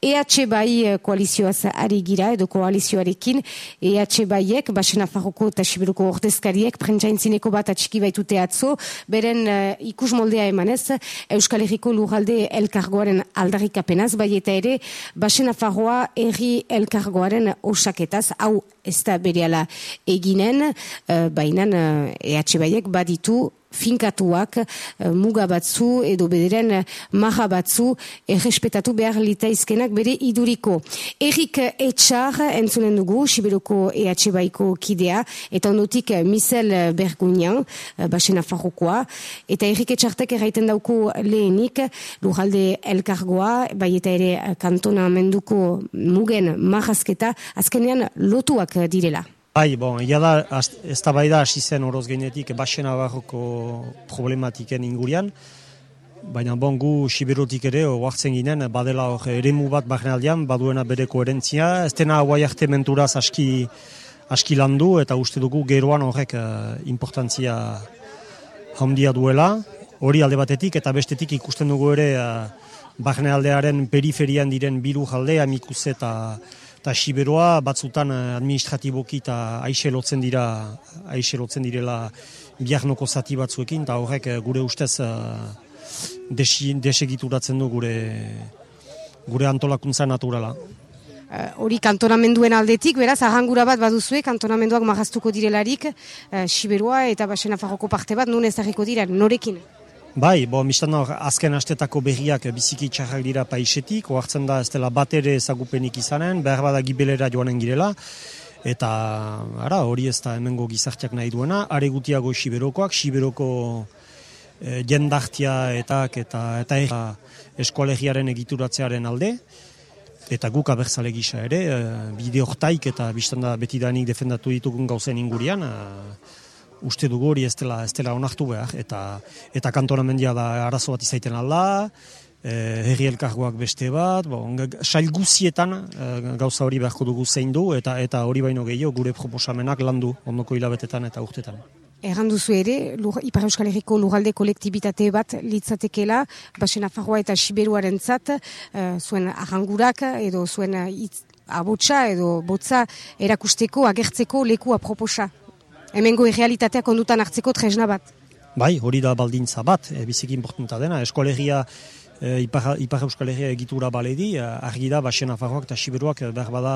EH bai koalizioaz ari gira edo koalizioarekin EH baiek, Basen Afarroko eta Sibiruko ordezkariek prentsaintzineko bat atxiki baitute atzo, beren uh, ikus moldea emanez Euskal Herriko lurralde elkargoaren aldarrikapenaz, bai eta ere Basen Afarroa erri elkargoaren osaketaz, hau ez da bereala eginen, uh, bainan uh, EH baiek baditu finkatuak uh, muga batzu edo bederen uh, maha batzu errespetatu behar litaizkenak bere iduriko. Erik Etxar entzunen dugu, Siberoko EH Baiko kidea, eta ondotik Misel Bergunian, uh, basena farrokoa, eta Erik Etxartek erraiten dauko lehenik, lujalde elkargoa, bai eta ere kantona menduko mugen mahazketa, azkenean lotuak direla. Bai, bon, ia da, ez da bai da hasi zen horoz genetik basen abarroko problematiken ingurian, baina bon, gu siberotik ere, oartzen ginen, badela hor ere bat bagenaldian, baduena bere koherentzia, ez dena guai arte menturaz aski, aski landu, eta uste dugu geroan horrek uh, importantzia handia duela, hori alde batetik, eta bestetik ikusten dugu ere uh, aldearen periferian diren biru jaldea, amikuz eta eta siberoa batzutan eh, administratiboki eta aixe lotzen dira aixe lotzen direla biarnoko zati batzuekin eta horrek eh, gure ustez uh, desegituratzen du gure gure antolakuntza naturala. Hori uh, kantonamenduen aldetik, beraz, ahangura bat baduzue, kantonamenduak magaztuko direlarik, uh, Siberoa eta Basen Afarroko parte bat, nun ez dira, norekin? Bai, bo, mistan azken astetako berriak biziki txarrak dira paisetik, oartzen da ez dela bat ere ezagupenik izanen, behar bada gibelera joanen girela, eta ara, hori ez da hemengo gizartiak nahi duena, are gutiago siberokoak, siberoko e, jendartia etak eta eta eta eskolegiaren egituratzearen alde, eta guk abertzale gisa ere, e, bide hortaik eta biztan da betidanik defendatu ditugun gauzen ingurian, e, uste dugu hori ez dela, ez dela onartu behar, eta, eta kantonamendia da arazo bat izaiten alda, e, herri elkargoak beste bat, bo, sail guzietan e, gauza hori beharko dugu zein du, eta eta hori baino gehiago gure proposamenak landu ondoko hilabetetan eta urtetan. Erran duzu ere, lur, Ipar Euskal Herriko lurralde kolektibitate bat litzatekela, basen afarroa eta siberuaren zat, e, zuen arrangurak edo zuen itz, abotsa edo botza erakusteko, agertzeko lekua proposa hemengo irrealitatea kondutan hartzeko tresna bat. Bai, hori da baldintza bat, e, biziki importanta dena. Eskolegia, e, ipar, ipar euskalegia egitura baledi, e, argi da, Baxena Farroak eta Siberuak behar bada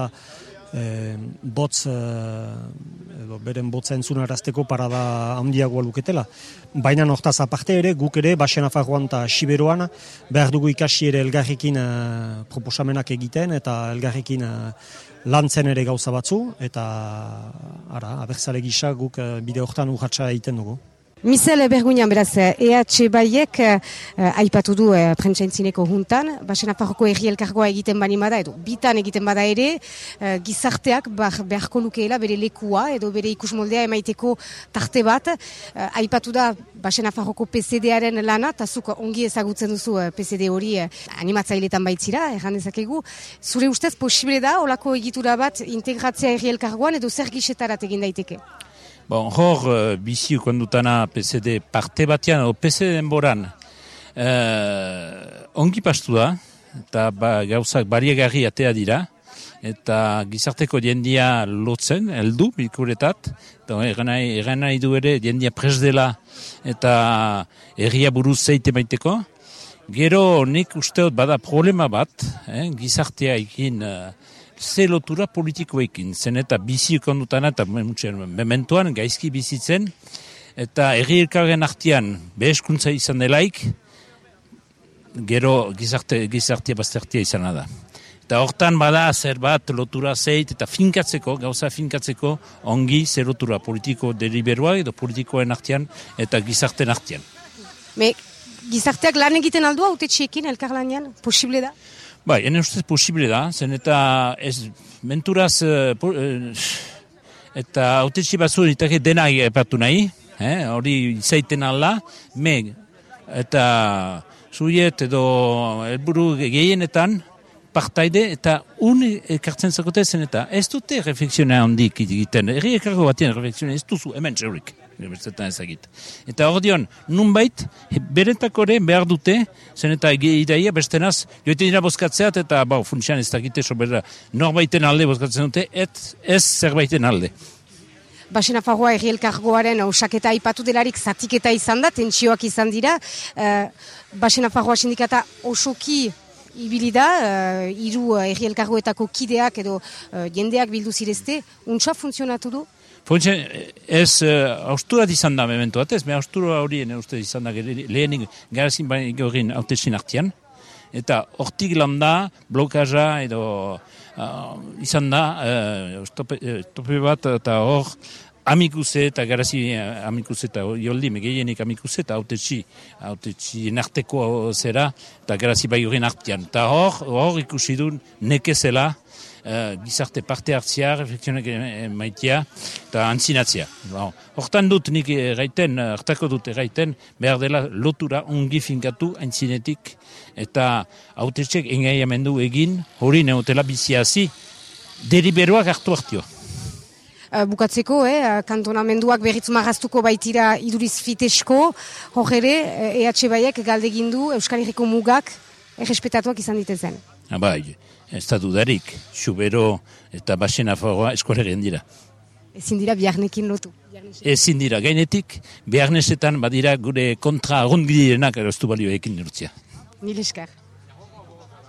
e, botz, e, edo, beren botza entzunarazteko parada handiagoa luketela. Baina nortaz aparte ere, guk ere, Baxena Farroan eta Siberuan, behar dugu ikasi ere elgarrekin e, proposamenak egiten, eta elgarrekin e, lantzen ere gauza batzu, eta ara, abertzale gisa guk eh, bide horretan urratxa egiten dugu. Misel Berguñan beraz, EH Baiek uh, aipatu du uh, prentsaintzineko juntan, basen aparroko erri elkargoa egiten bani bada, edo bitan egiten bada ere, uh, gizarteak bar, beharko lukeela bere lekua, edo bere ikus moldea emaiteko tarte bat, uh, aipatu da basen aparroko PCD-aren lana, eta zuk ongi ezagutzen duzu uh, PCD hori uh, animatzailetan baitzira, erran dezakegu, zure ustez posible da, olako egitura bat integratzea erri elkargoan, edo zer gixetarat egin daiteke? Bon, hor, uh, bizi ukondutana PSD parte batean, o PSD denboran, uh, ongi pastu da, eta ba, gauzak bariegarri atea dira, eta gizarteko jendia lotzen, heldu bikuretat, eta egan nahi, du ere jendia pres dela, eta erria buruz zeite baiteko. Gero nik usteot bada problema bat, eh, gizartea ikin... Uh, ze lotura politikoekin, zen eta bizi kondutan eta mementoan gaizki bizitzen, eta erri elkarren artian beheskuntza izan delaik, gero gizarte, gizartia baztertia izan da. Eta hortan bada zer bat lotura zeit eta finkatzeko, gauza finkatzeko, ongi zer lotura politiko deliberua edo politikoen artian eta gizarten artian. Me, gizarteak lan egiten aldua, haute txekin, elkar lanian, posible da? Bai, ene ustez posible da, zen eta ez menturaz uh, eta autetxi batzu ditake dena epatu nahi, eh, hori izaiten ala, me eta zuiet edo elburu gehienetan partaide eta un ekartzen zakote zen eta ez dute refleksioa handik egiten, erri ekargo batien refleksioa ez duzu hemen zeurik. Bestetan ezagit. Eta hor dion, nunbait, beretakore behar dute, zen eta idaia bestenaz, joite dira bozkatzeat eta bau, funtsian ez dakite sobera norbaiten alde bozkatzen dute, et ez zerbaiten alde. Basen afagoa errielkargoaren osaketa aipatu delarik zatiketa izan da, tentsioak izan dira. Uh, Basen afagoa sindikata osoki ibili da, uh, iru uh, errielkargoetako kideak edo uh, jendeak bildu zirezte, untsa funtzionatu du? Funtze, ez uh, austurat izan da memento bat ez, me austura horien uste izan da lehenik garazin bai gorin autetxin artian, eta hortik landa blokaja edo uh, izan da uh, tope, tope bat eta hor Amikuse eta garazi amikuse eta joldi megeinik amikuse eta autetxi, autetxi narteko zera eta garazi bai horien artian. Eta hor, hor ikusi du nekezela uh, gizarte parte hartzia, refleksionek maitia eta antzinatzia. Hortan dut nik erraiten, hartako dut erraiten, behar dela lotura ongi finkatu antzinetik eta autetxek engaiamendu egin hori neotela biziazi deriberoak hartu hartio. Eh, bukatzeko, eh, kantonamenduak berriz marraztuko baitira iduriz fitesko, hor ere, EH Baiek galdegindu Euskal Herriko mugak errespetatuak izan ditezen. Bai, ez da dudarik, xubero eta basen afagoa eskolegen dira. Ezin dira biharnekin lotu. Ezin dira, gainetik, biharnesetan badira gure kontra agundirenak erostu balioekin nurtzia. Nil